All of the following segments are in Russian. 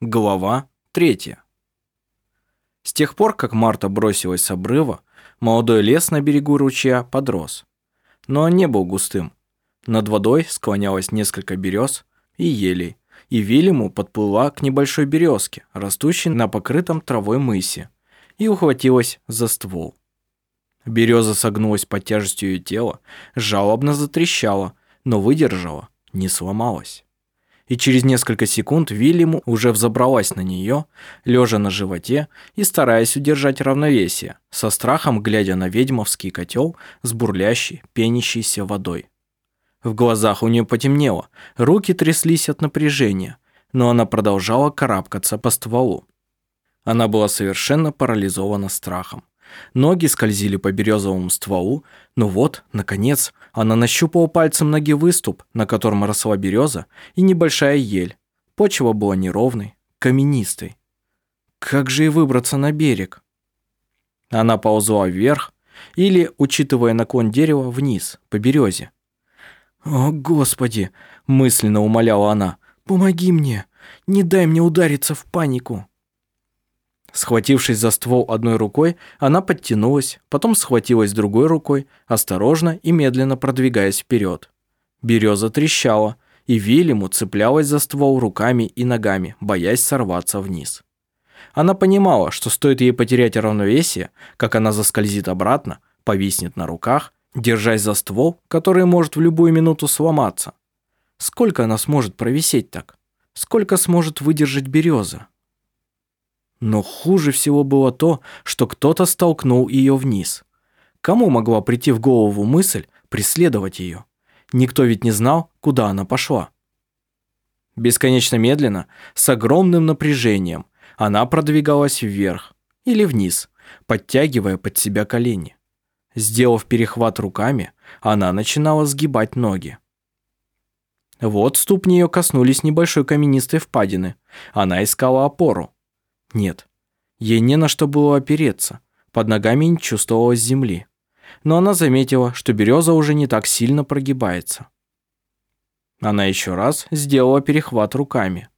Глава 3. С тех пор, как Марта бросилась с обрыва, молодой лес на берегу ручья подрос. Но он не был густым. Над водой склонялось несколько берез и елей, и Вильяму подплыла к небольшой березке, растущей на покрытом травой мысе, и ухватилась за ствол. Береза согнулась под тяжестью ее тела, жалобно затрещала, но выдержала, не сломалась и через несколько секунд Вильяму уже взобралась на нее, лежа на животе и стараясь удержать равновесие, со страхом глядя на ведьмовский котел с бурлящей, пенящейся водой. В глазах у нее потемнело, руки тряслись от напряжения, но она продолжала карабкаться по стволу. Она была совершенно парализована страхом. Ноги скользили по березовому стволу, но вот, наконец, она нащупала пальцем ноги выступ, на котором росла береза и небольшая ель. Почва была неровной, каменистой. Как же и выбраться на берег? Она ползла вверх или, учитывая наклон дерева, вниз, по березе. «О, Господи!» – мысленно умоляла она. «Помоги мне! Не дай мне удариться в панику!» Схватившись за ствол одной рукой, она подтянулась, потом схватилась другой рукой, осторожно и медленно продвигаясь вперед. Береза трещала, и Вильяму цеплялась за ствол руками и ногами, боясь сорваться вниз. Она понимала, что стоит ей потерять равновесие, как она заскользит обратно, повиснет на руках, держась за ствол, который может в любую минуту сломаться. Сколько она сможет провисеть так? Сколько сможет выдержать береза? Но хуже всего было то, что кто-то столкнул ее вниз. Кому могла прийти в голову мысль преследовать ее? Никто ведь не знал, куда она пошла. Бесконечно медленно, с огромным напряжением, она продвигалась вверх или вниз, подтягивая под себя колени. Сделав перехват руками, она начинала сгибать ноги. Вот ступни ее коснулись небольшой каменистой впадины. Она искала опору. Нет, ей не на что было опереться, под ногами не чувствовалось земли. Но она заметила, что береза уже не так сильно прогибается. Она еще раз сделала перехват руками.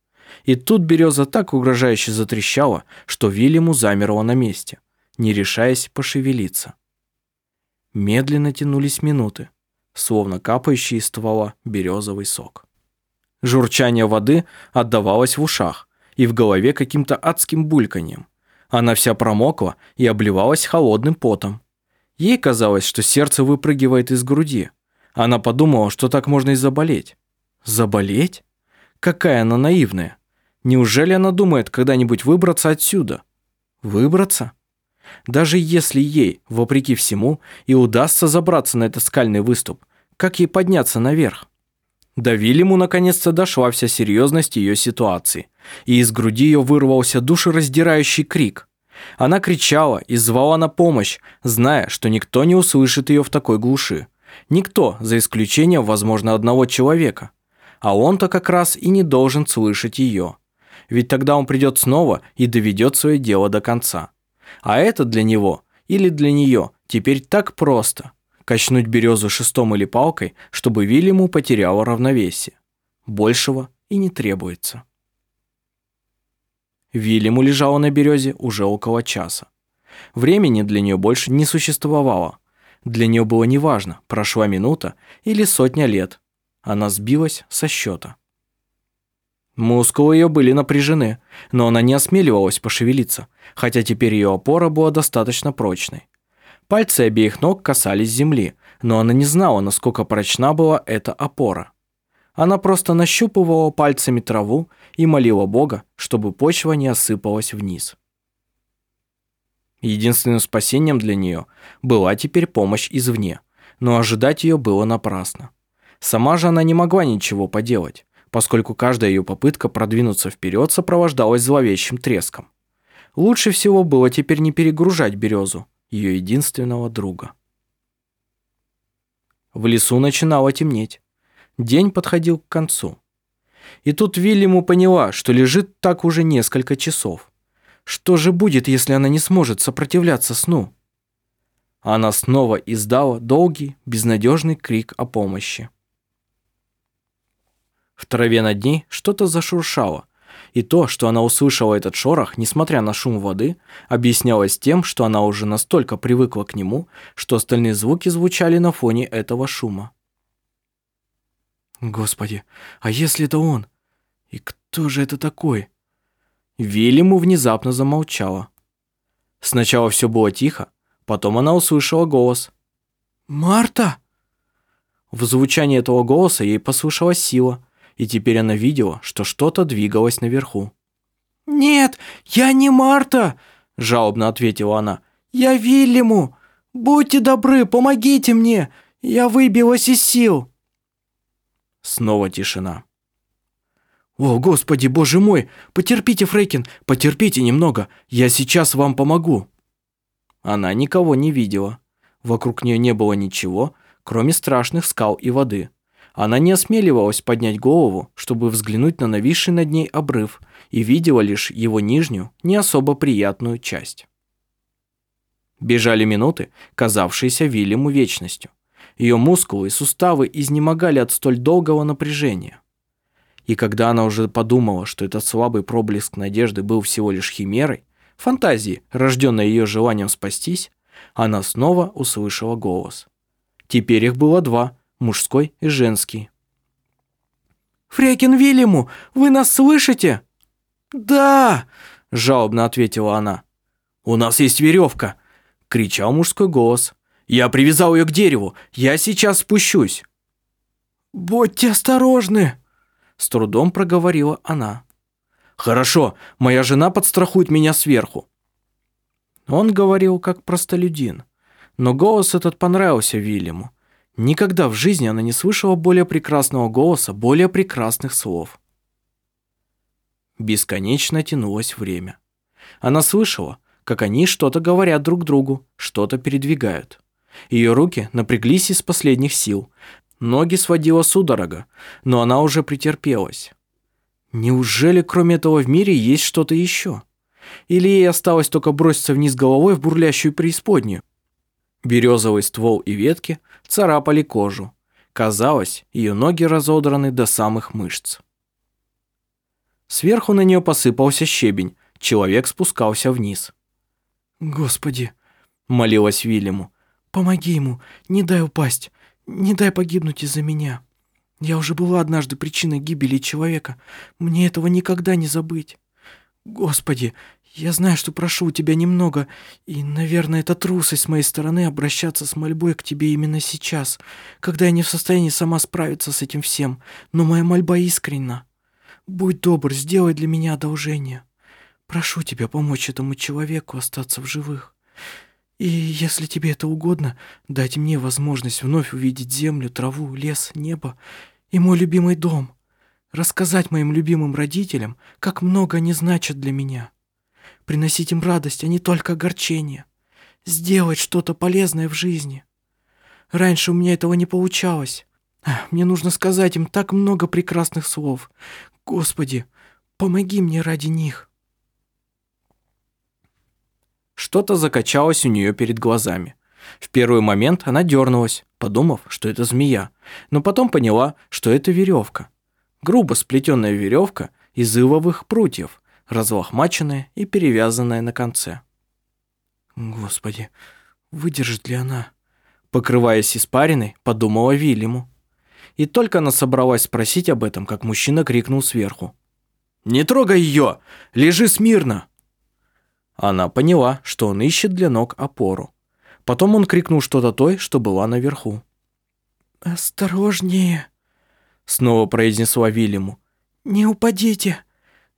И тут береза так угрожающе затрещала, что Вильяму замерла на месте, не решаясь пошевелиться. Медленно тянулись минуты, словно капающий из ствола березовый сок. Журчание воды отдавалось в ушах, и в голове каким-то адским бульканьем. Она вся промокла и обливалась холодным потом. Ей казалось, что сердце выпрыгивает из груди. Она подумала, что так можно и заболеть. Заболеть? Какая она наивная. Неужели она думает когда-нибудь выбраться отсюда? Выбраться? Даже если ей, вопреки всему, и удастся забраться на этот скальный выступ, как ей подняться наверх? До Вильяму наконец-то дошла вся серьезность ее ситуации, и из груди ее вырвался душераздирающий крик. Она кричала и звала на помощь, зная, что никто не услышит ее в такой глуши. Никто, за исключением, возможно, одного человека. А он-то как раз и не должен слышать ее. Ведь тогда он придет снова и доведет свое дело до конца. А это для него или для нее теперь так просто – качнуть березу шестом или палкой, чтобы Вильяму потеряла равновесие. Большего и не требуется. Вильяму лежала на березе уже около часа. Времени для нее больше не существовало. Для нее было неважно, прошла минута или сотня лет. Она сбилась со счета. Мускулы ее были напряжены, но она не осмеливалась пошевелиться, хотя теперь ее опора была достаточно прочной. Пальцы обеих ног касались земли, но она не знала, насколько прочна была эта опора. Она просто нащупывала пальцами траву и молила Бога, чтобы почва не осыпалась вниз. Единственным спасением для нее была теперь помощь извне, но ожидать ее было напрасно. Сама же она не могла ничего поделать, поскольку каждая ее попытка продвинуться вперед сопровождалась зловещим треском. Лучше всего было теперь не перегружать березу, ее единственного друга. В лесу начинало темнеть. День подходил к концу. И тут Вильяму поняла, что лежит так уже несколько часов. Что же будет, если она не сможет сопротивляться сну? Она снова издала долгий, безнадежный крик о помощи. В траве над ней что-то зашуршало, И то, что она услышала этот шорох, несмотря на шум воды, объяснялось тем, что она уже настолько привыкла к нему, что остальные звуки звучали на фоне этого шума. Господи, а если это он? И кто же это такой? Вильяму внезапно замолчала. Сначала все было тихо, потом она услышала голос. «Марта!» В звучании этого голоса ей послышалась сила, и теперь она видела, что что-то двигалось наверху. «Нет, я не Марта!» – жалобно ответила она. «Я Вильяму! Будьте добры, помогите мне! Я выбилась из сил!» Снова тишина. «О, господи, боже мой! Потерпите, Фрейкин, потерпите немного, я сейчас вам помогу!» Она никого не видела. Вокруг нее не было ничего, кроме страшных скал и воды. Она не осмеливалась поднять голову, чтобы взглянуть на нависший над ней обрыв, и видела лишь его нижнюю, не особо приятную часть. Бежали минуты, казавшиеся Вильяму вечностью. Ее мускулы и суставы изнемогали от столь долгого напряжения. И когда она уже подумала, что этот слабый проблеск надежды был всего лишь химерой, фантазией, рожденной ее желанием спастись, она снова услышала голос. Теперь их было два, мужской и женский. «Фрекин Вильяму, вы нас слышите?» «Да!» – жалобно ответила она. «У нас есть веревка!» – кричал мужской голос. Я привязал ее к дереву. Я сейчас спущусь». «Будьте осторожны», — с трудом проговорила она. «Хорошо, моя жена подстрахует меня сверху». Он говорил как простолюдин, но голос этот понравился Вильяму. Никогда в жизни она не слышала более прекрасного голоса, более прекрасных слов. Бесконечно тянулось время. Она слышала, как они что-то говорят друг другу, что-то передвигают. Ее руки напряглись из последних сил. Ноги сводила судорога, но она уже претерпелась. Неужели кроме этого в мире есть что-то еще? Или ей осталось только броситься вниз головой в бурлящую преисподнюю? Березовый ствол и ветки царапали кожу. Казалось, ее ноги разодраны до самых мышц. Сверху на нее посыпался щебень, человек спускался вниз. «Господи!» – молилась Вильяму. Помоги ему, не дай упасть, не дай погибнуть из-за меня. Я уже была однажды причиной гибели человека. Мне этого никогда не забыть. Господи, я знаю, что прошу у тебя немного, и, наверное, это трусость с моей стороны обращаться с мольбой к тебе именно сейчас, когда я не в состоянии сама справиться с этим всем, но моя мольба искренна. Будь добр, сделай для меня одолжение. Прошу тебя помочь этому человеку остаться в живых. И если тебе это угодно, дать мне возможность вновь увидеть землю, траву, лес, небо и мой любимый дом. Рассказать моим любимым родителям, как много они значат для меня. Приносить им радость, а не только огорчение. Сделать что-то полезное в жизни. Раньше у меня этого не получалось. Мне нужно сказать им так много прекрасных слов. Господи, помоги мне ради них. Что-то закачалось у нее перед глазами. В первый момент она дернулась, подумав, что это змея, но потом поняла, что это веревка. Грубо сплетенная веревка из ивовых прутьев, разлохмаченная и перевязанная на конце. «Господи, выдержит ли она?» Покрываясь испариной, подумала Вильяму. И только она собралась спросить об этом, как мужчина крикнул сверху. «Не трогай ее! Лежи смирно!» Она поняла, что он ищет для ног опору. Потом он крикнул что-то той, что была наверху. «Осторожнее!» Снова произнесла Вильяму. «Не упадите!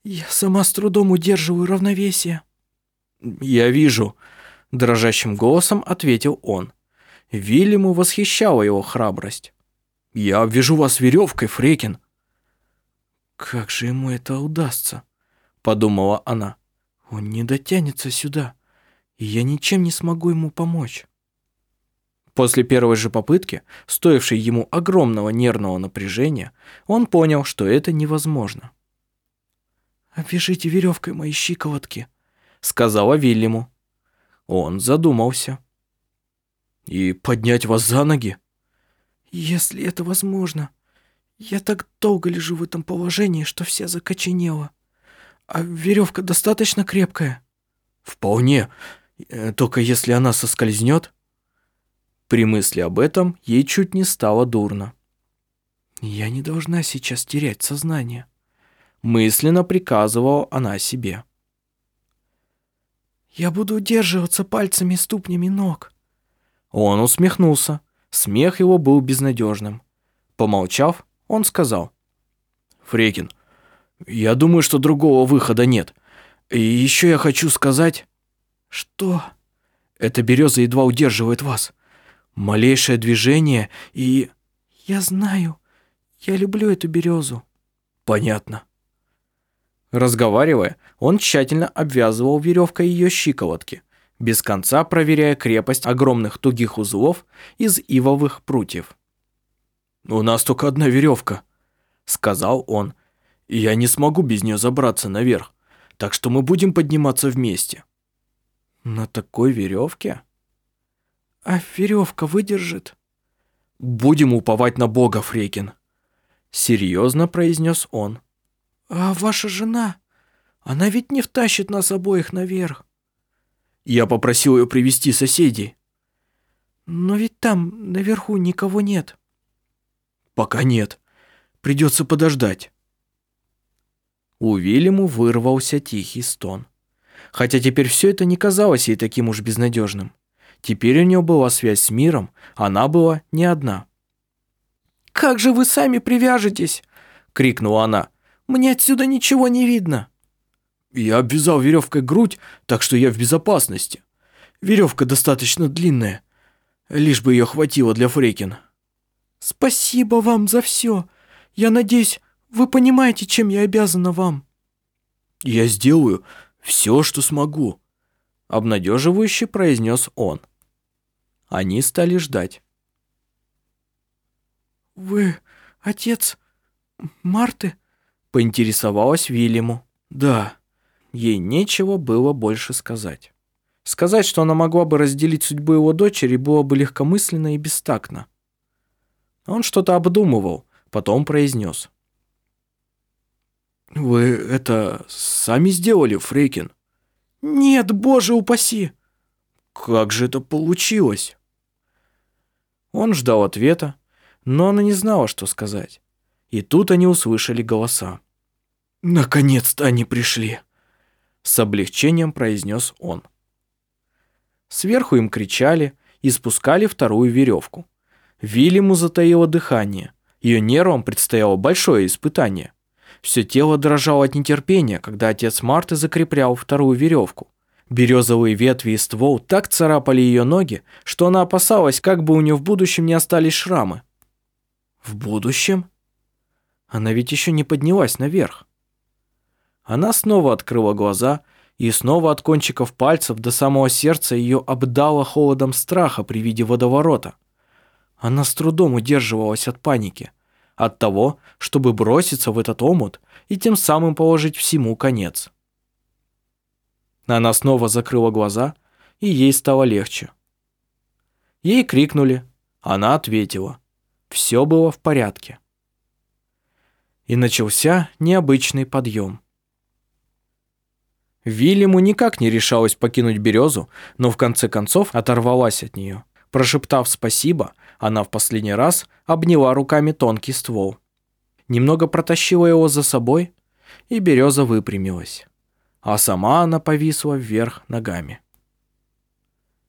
Я сама с трудом удерживаю равновесие». «Я вижу», – дрожащим голосом ответил он. Вильяму восхищала его храбрость. «Я обвяжу вас веревкой, Фрекин». «Как же ему это удастся?» – подумала она. Он не дотянется сюда, и я ничем не смогу ему помочь. После первой же попытки, стоившей ему огромного нервного напряжения, он понял, что это невозможно. «Обвяжите веревкой мои щиколотки», — сказала Вильяму. Он задумался. «И поднять вас за ноги?» «Если это возможно. Я так долго лежу в этом положении, что вся закоченела. А веревка достаточно крепкая? Вполне, э, только если она соскользнет. При мысли об этом ей чуть не стало дурно. Я не должна сейчас терять сознание. Мысленно приказывала она себе. Я буду удерживаться пальцами и ступнями ног. Он усмехнулся. Смех его был безнадежным. Помолчав, он сказал. «Фрекин, я думаю, что другого выхода нет. И еще я хочу сказать...» «Что?» «Эта береза едва удерживает вас. Малейшее движение и...» «Я знаю. Я люблю эту березу». «Понятно». Разговаривая, он тщательно обвязывал веревкой ее щиколотки, без конца проверяя крепость огромных тугих узлов из ивовых прутьев. «У нас только одна веревка», — сказал он, — «и я не смогу без нее забраться наверх, так что мы будем подниматься вместе». «На такой веревке?» «А веревка выдержит?» «Будем уповать на Бога, Фрекин», — серьезно произнес он. «А ваша жена? Она ведь не втащит нас обоих наверх». «Я попросил ее привести соседей». «Но ведь там, наверху, никого нет». «Пока нет. Придется подождать». У Вильяму вырвался тихий стон. Хотя теперь все это не казалось ей таким уж безнадежным. Теперь у нее была связь с миром, она была не одна. «Как же вы сами привяжетесь?» — крикнула она. «Мне отсюда ничего не видно». «Я обвязал веревкой грудь, так что я в безопасности. Веревка достаточно длинная, лишь бы ее хватило для Фрейкин». «Спасибо вам за все. Я надеюсь, вы понимаете, чем я обязана вам». «Я сделаю все, что смогу», — обнадеживающе произнес он. Они стали ждать. «Вы отец Марты?» — поинтересовалась Вильяму. «Да». Ей нечего было больше сказать. Сказать, что она могла бы разделить судьбу его дочери, было бы легкомысленно и бестактно. Он что-то обдумывал, потом произнес. «Вы это сами сделали, Фрейкин?» «Нет, боже упаси!» «Как же это получилось?» Он ждал ответа, но она не знала, что сказать. И тут они услышали голоса. «Наконец-то они пришли!» С облегчением произнес он. Сверху им кричали и спускали вторую веревку. Вильяму затаило дыхание. Ее нервам предстояло большое испытание. Все тело дрожало от нетерпения, когда отец Марты закреплял вторую веревку. Березовые ветви и ствол так царапали ее ноги, что она опасалась, как бы у нее в будущем не остались шрамы. В будущем? Она ведь еще не поднялась наверх. Она снова открыла глаза, и снова от кончиков пальцев до самого сердца ее обдало холодом страха при виде водоворота. Она с трудом удерживалась от паники, от того, чтобы броситься в этот омут и тем самым положить всему конец. Она снова закрыла глаза, и ей стало легче. Ей крикнули, она ответила. Все было в порядке. И начался необычный подъем. Вильяму никак не решалась покинуть березу, но в конце концов оторвалась от нее. Прошептав спасибо, она в последний раз обняла руками тонкий ствол. Немного протащила его за собой, и береза выпрямилась а сама она повисла вверх ногами.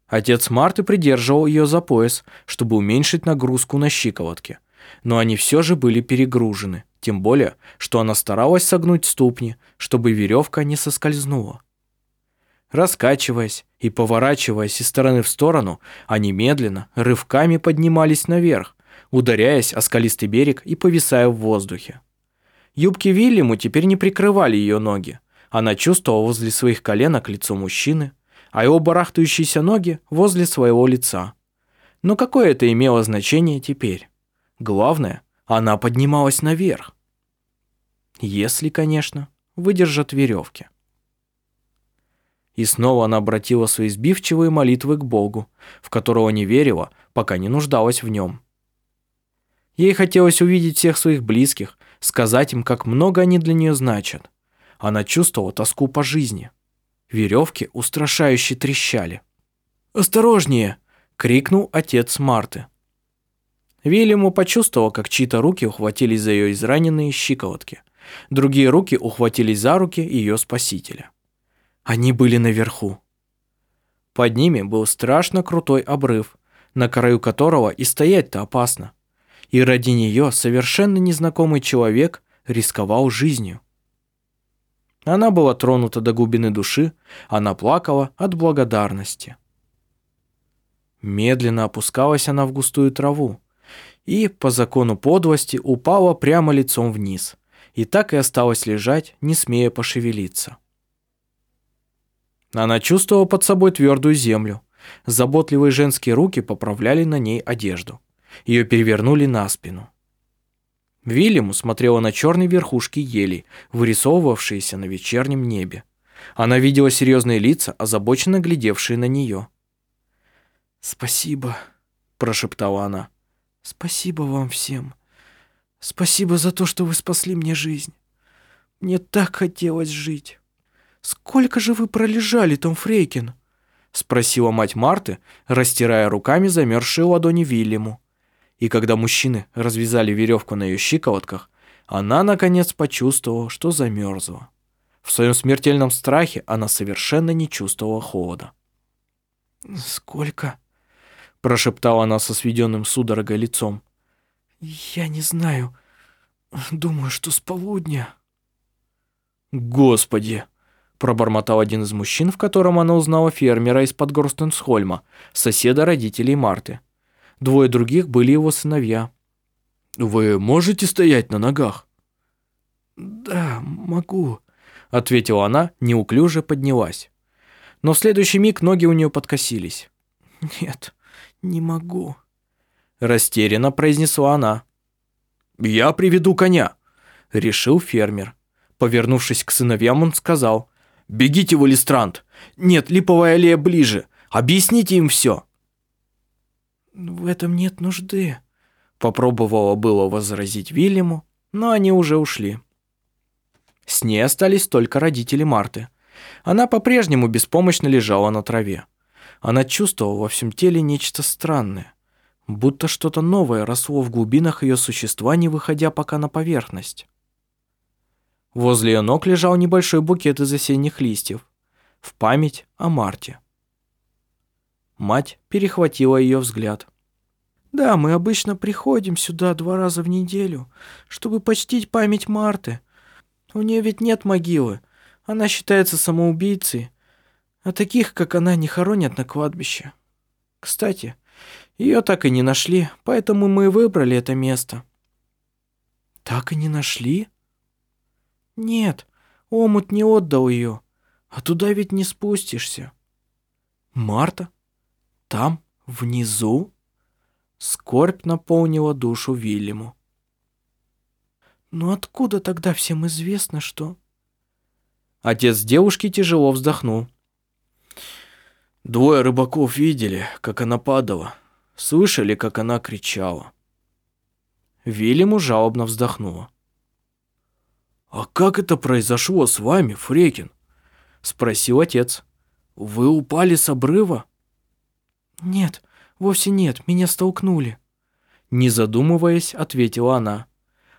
Отец Марты придерживал ее за пояс, чтобы уменьшить нагрузку на щиколотке, но они все же были перегружены, тем более, что она старалась согнуть ступни, чтобы веревка не соскользнула. Раскачиваясь и поворачиваясь из стороны в сторону, они медленно, рывками поднимались наверх, ударяясь о скалистый берег и повисая в воздухе. Юбки Вильяму теперь не прикрывали ее ноги, она чувствовала возле своих коленок лицо мужчины, а его барахтающиеся ноги возле своего лица. Но какое это имело значение теперь? Главное, она поднималась наверх. Если, конечно, выдержат веревки. И снова она обратила свои сбивчивые молитвы к Богу, в которого не верила, пока не нуждалась в нем. Ей хотелось увидеть всех своих близких, сказать им, как много они для нее значат. Она чувствовала тоску по жизни. Веревки устрашающе трещали. «Осторожнее!» — крикнул отец Марты. Вильяму почувствовал, как чьи-то руки ухватились за ее израненные щиколотки. Другие руки ухватились за руки ее спасителя. Они были наверху. Под ними был страшно крутой обрыв, на краю которого и стоять-то опасно. И ради нее совершенно незнакомый человек рисковал жизнью. Она была тронута до глубины души, она плакала от благодарности. Медленно опускалась она в густую траву и, по закону подлости, упала прямо лицом вниз, и так и осталась лежать, не смея пошевелиться. Она чувствовала под собой твердую землю. Заботливые женские руки поправляли на ней одежду. Ее перевернули на спину. Вильяму смотрела на черные верхушки елей, вырисовывавшиеся на вечернем небе. Она видела серьезные лица, озабоченно глядевшие на нее. «Спасибо», – прошептала она. «Спасибо вам всем. Спасибо за то, что вы спасли мне жизнь. Мне так хотелось жить». «Сколько же вы пролежали, Том Фрейкин?» – спросила мать Марты, растирая руками замерзшие ладони Вильяму. И когда мужчины развязали веревку на ее щиколотках, она, наконец, почувствовала, что замерзла. В своем смертельном страхе она совершенно не чувствовала холода. «Сколько?» – прошептала она со сведенным судорогой лицом. «Я не знаю. Думаю, что с полудня». «Господи!» пробормотал один из мужчин, в котором она узнала фермера из-под Горстенсхольма, соседа родителей Марты. Двое других были его сыновья. «Вы можете стоять на ногах?» «Да, могу», — ответила она, неуклюже поднялась. Но в следующий миг ноги у нее подкосились. «Нет, не могу», — растерянно произнесла она. «Я приведу коня», — решил фермер. Повернувшись к сыновьям, он сказал, Бегите в Элистрант. Нет, липовая аллея ближе. Объясните им все. В этом нет нужды. Попробовала было возразить Вильяму, но они уже ушли. С ней остались только родители Марты. Она по-прежнему беспомощно лежала на траве. Она чувствовала во всем теле нечто странное, будто что-то новое росло в глубинах ее существа, не выходя пока на поверхность. Возле ее ног лежал небольшой букет из осенних листьев. В память о Марте. Мать перехватила ее взгляд. «Да, мы обычно приходим сюда два раза в неделю, чтобы почтить память Марты. У нее ведь нет могилы. Она считается самоубийцей. А таких, как она, не хоронят на кладбище. Кстати, ее так и не нашли, поэтому мы и выбрали это место». «Так и не нашли?» «Нет, омут не отдал ее, а туда ведь не спустишься». «Марта? Там, внизу?» Скорбь наполнила душу Вильяму. «Ну откуда тогда всем известно, что...» Отец девушки тяжело вздохнул. Двое рыбаков видели, как она падала, слышали, как она кричала. Вильяму жалобно вздохнула. «А как это произошло с вами, Фрекин?» – спросил отец. «Вы упали с обрыва?» «Нет, вовсе нет, меня столкнули». Не задумываясь, ответила она.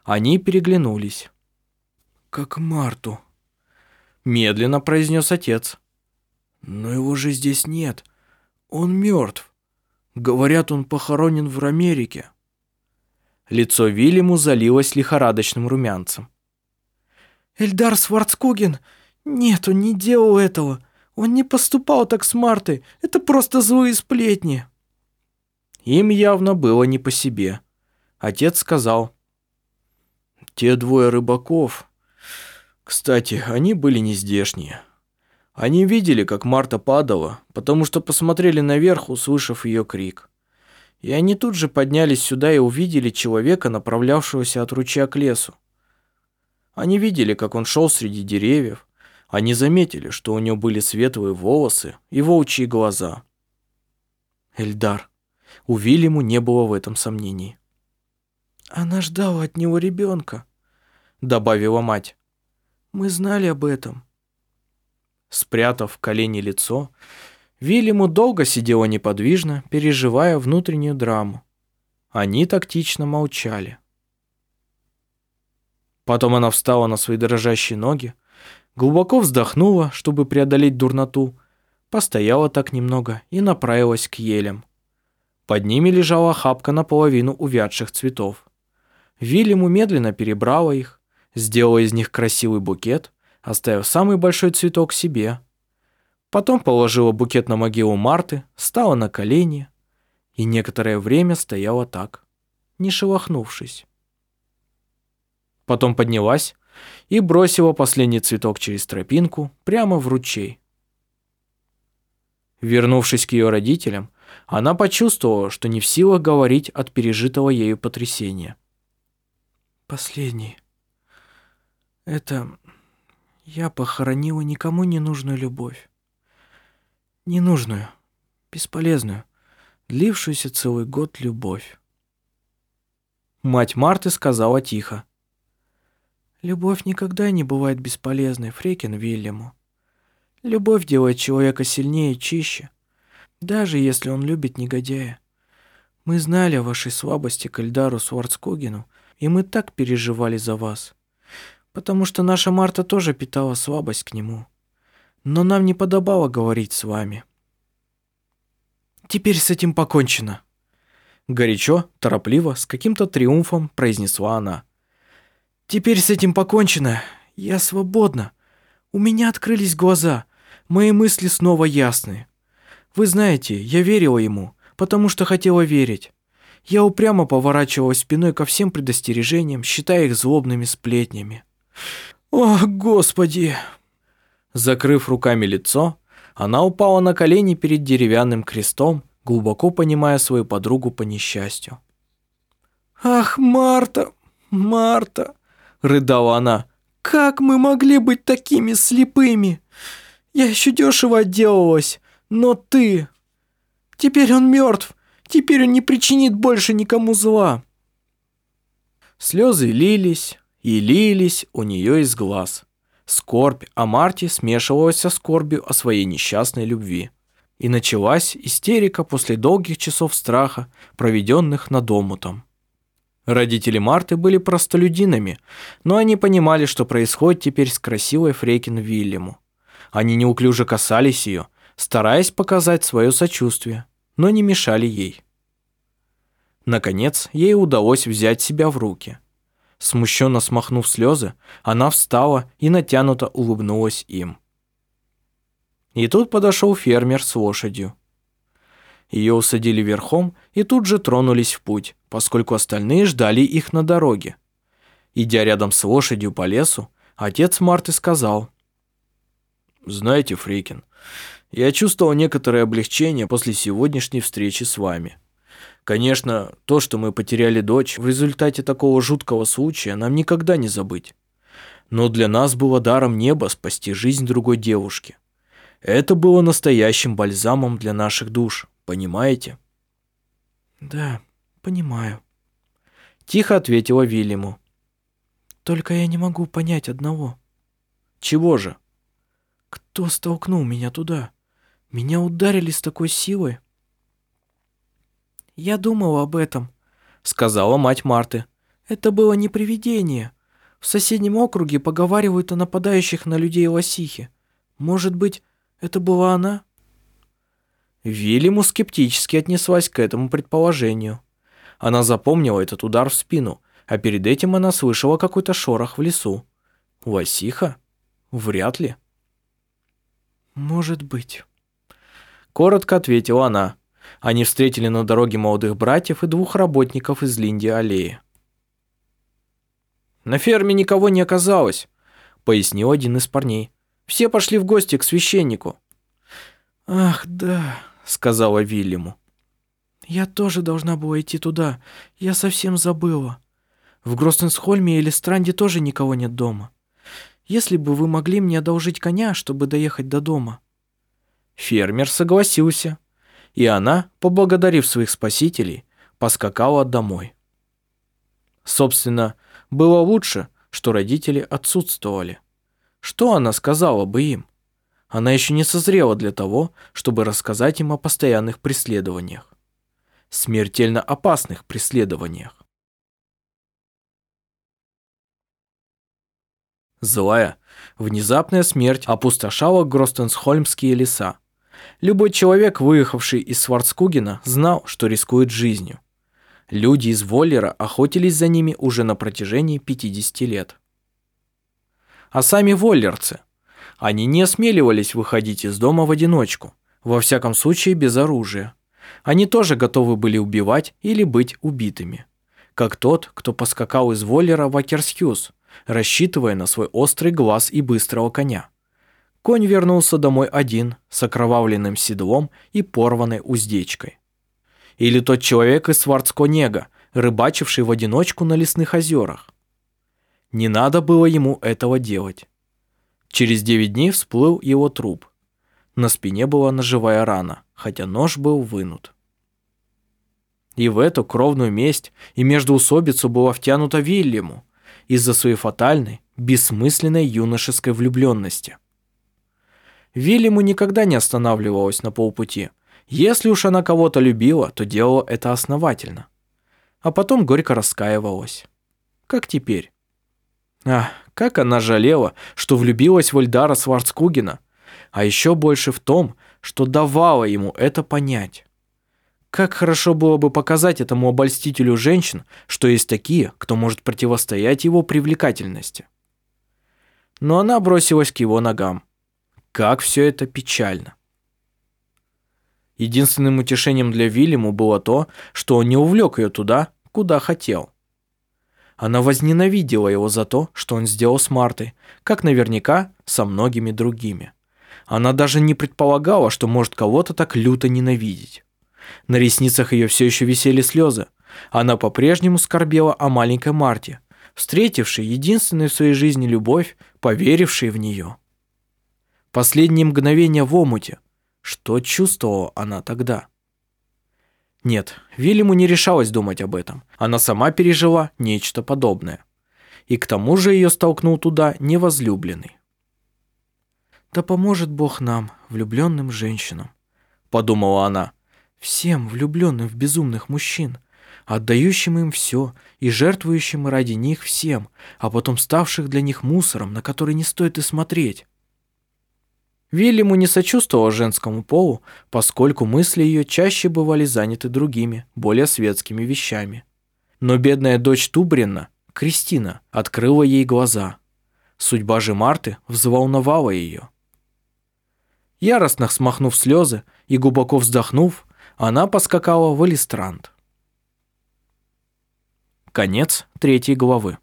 Они переглянулись. «Как Марту», – медленно произнес отец. «Но его же здесь нет. Он мертв. Говорят, он похоронен в Америке». Лицо Вильяму залилось лихорадочным румянцем. Эльдар Сварцкуген? Нет, он не делал этого. Он не поступал так с Мартой. Это просто злые сплетни. Им явно было не по себе. Отец сказал. Те двое рыбаков... Кстати, они были не здешние. Они видели, как Марта падала, потому что посмотрели наверх, услышав ее крик. И они тут же поднялись сюда и увидели человека, направлявшегося от ручья к лесу. Они видели, как он шел среди деревьев. Они заметили, что у него были светлые волосы и волчьи глаза. Эльдар. У Вильяму не было в этом сомнений. «Она ждала от него ребенка», — добавила мать. Мы знали об этом. Спрятав в колени лицо, Вильяму долго сидела неподвижно, переживая внутреннюю драму. Они тактично молчали. Потом она встала на свои дрожащие ноги, глубоко вздохнула, чтобы преодолеть дурноту, постояла так немного и направилась к елям. Под ними лежала охапка наполовину увядших цветов. Вильяму медленно перебрала их, сделала из них красивый букет, оставив самый большой цветок себе. Потом положила букет на могилу Марты, стала на колени и некоторое время стояла так, не шелохнувшись. Потом поднялась и бросила последний цветок через тропинку прямо в ручей. Вернувшись к ее родителям, она почувствовала, что не в силах говорить от пережитого ею потрясения. «Последний. Это... Я похоронила никому не нужную любовь. Ненужную, бесполезную, длившуюся целый год любовь. Мать Марты сказала тихо. Любовь никогда не бывает бесполезной, Фрекин Вильяму. Любовь делает человека сильнее и чище, даже если он любит негодяя. Мы знали о вашей слабости к Эльдару Сварцкогину, и мы так переживали за вас, потому что наша Марта тоже питала слабость к нему. Но нам не подобало говорить с вами. Теперь с этим покончено. Горячо, торопливо, с каким-то триумфом произнесла она. Теперь с этим покончено. Я свободна. У меня открылись глаза. Мои мысли снова ясны. Вы знаете, я верила ему, потому что хотела верить. Я упрямо поворачивалась спиной ко всем предостережениям, считая их злобными сплетнями. О, Господи! Закрыв руками лицо, она упала на колени перед деревянным крестом, глубоко понимая свою подругу по несчастью. «Ах, Марта, Марта!» — рыдала она. «Как мы могли быть такими слепыми? Я еще дешево отделалась, но ты... Теперь он мертв, теперь он не причинит больше никому зла». Слезы лились и лились у нее из глаз. Скорбь о Марте смешивалась со скорбью о своей несчастной любви. И началась истерика после долгих часов страха, проведенных над омутом. Родители Марты были простолюдинами, но они понимали, что происходит теперь с красивой Фрейкин Вильяму. Они неуклюже касались ее, стараясь показать свое сочувствие, но не мешали ей. Наконец, ей удалось взять себя в руки. Смущенно смахнув слезы, она встала и натянуто улыбнулась им. И тут подошел фермер с лошадью. Ее усадили верхом и тут же тронулись в путь, поскольку остальные ждали их на дороге. Идя рядом с лошадью по лесу, отец Марты сказал, знаете, Фрикин, я чувствовал некоторое облегчение после сегодняшней встречи с вами. Конечно, то, что мы потеряли дочь, в результате такого жуткого случая нам никогда не забыть. Но для нас было даром неба спасти жизнь другой девушки. Это было настоящим бальзамом для наших душ, понимаете? Да, понимаю. Тихо ответила Вильяму. Только я не могу понять одного. Чего же? Кто столкнул меня туда? Меня ударили с такой силой. Я думала об этом, сказала мать Марты. Это было не привидение. В соседнем округе поговаривают о нападающих на людей лосихи. Может быть, это была она? Вильяму скептически отнеслась к этому предположению. Она запомнила этот удар в спину, а перед этим она слышала какой-то шорох в лесу. Лосиха? Вряд ли. «Может быть». Коротко ответила она. Они встретили на дороге молодых братьев и двух работников из Линди аллеи. «На ферме никого не оказалось», — пояснил один из парней. «Все пошли в гости к священнику». «Ах, да», — сказала Вильяму. «Я тоже должна была идти туда. Я совсем забыла. В Гростенсхольме или Странде тоже никого нет дома. Если бы вы могли мне одолжить коня, чтобы доехать до дома». Фермер согласился, и она, поблагодарив своих спасителей, поскакала домой. Собственно, было лучше, что родители отсутствовали. Что она сказала бы им? Она еще не созрела для того, чтобы рассказать им о постоянных преследованиях. Смертельно опасных преследованиях. Злая, внезапная смерть опустошала Гростенсхольмские леса. Любой человек, выехавший из Сварцкугена, знал, что рискует жизнью. Люди из Воллера охотились за ними уже на протяжении 50 лет. А сами воллерцы, они не осмеливались выходить из дома в одиночку, во всяком случае без оружия. Они тоже готовы были убивать или быть убитыми. Как тот, кто поскакал из Воллера в Акерсхюз, рассчитывая на свой острый глаз и быстрого коня. Конь вернулся домой один, с окровавленным седлом и порванной уздечкой. Или тот человек из Сварцконега, рыбачивший в одиночку на лесных озерах. Не надо было ему этого делать. Через девять дней всплыл его труп. На спине была ножевая рана, хотя нож был вынут. И в эту кровную месть и междоусобицу была втянута Вильяму из-за своей фатальной, бессмысленной юношеской влюбленности. Вильяму никогда не останавливалась на полпути – если уж она кого-то любила, то делала это основательно. А потом горько раскаивалась. Как теперь? Ах, как она жалела, что влюбилась в Эльдара Сварцкугина. А еще больше в том, что давала ему это понять. Как хорошо было бы показать этому обольстителю женщин, что есть такие, кто может противостоять его привлекательности. Но она бросилась к его ногам. Как все это печально. Единственным утешением для Вильяму было то, что он не увлек ее туда, куда хотел. Она возненавидела его за то, что он сделал с Мартой, как наверняка со многими другими. Она даже не предполагала, что может кого-то так люто ненавидеть. На ресницах ее все еще висели слезы. Она по-прежнему скорбела о маленькой Марте, встретившей единственную в своей жизни любовь, поверившей в нее. Последние мгновения в омуте, что чувствовала она тогда? Нет, Вильяму не решалась думать об этом. Она сама пережила нечто подобное. И к тому же ее столкнул туда невозлюбленный. «Да поможет Бог нам, влюбленным женщинам», — подумала она. «Всем влюбленным в безумных мужчин, отдающим им все и жертвующим ради них всем, а потом ставших для них мусором, на который не стоит и смотреть». Вильяму не сочувствовала женскому полу, поскольку мысли ее чаще бывали заняты другими, более светскими вещами. Но бедная дочь Тубрина, Кристина, открыла ей глаза. Судьба же Марты взволновала ее. Яростно смахнув слезы и глубоко вздохнув, она поскакала в Элистрант. Конец третьей главы.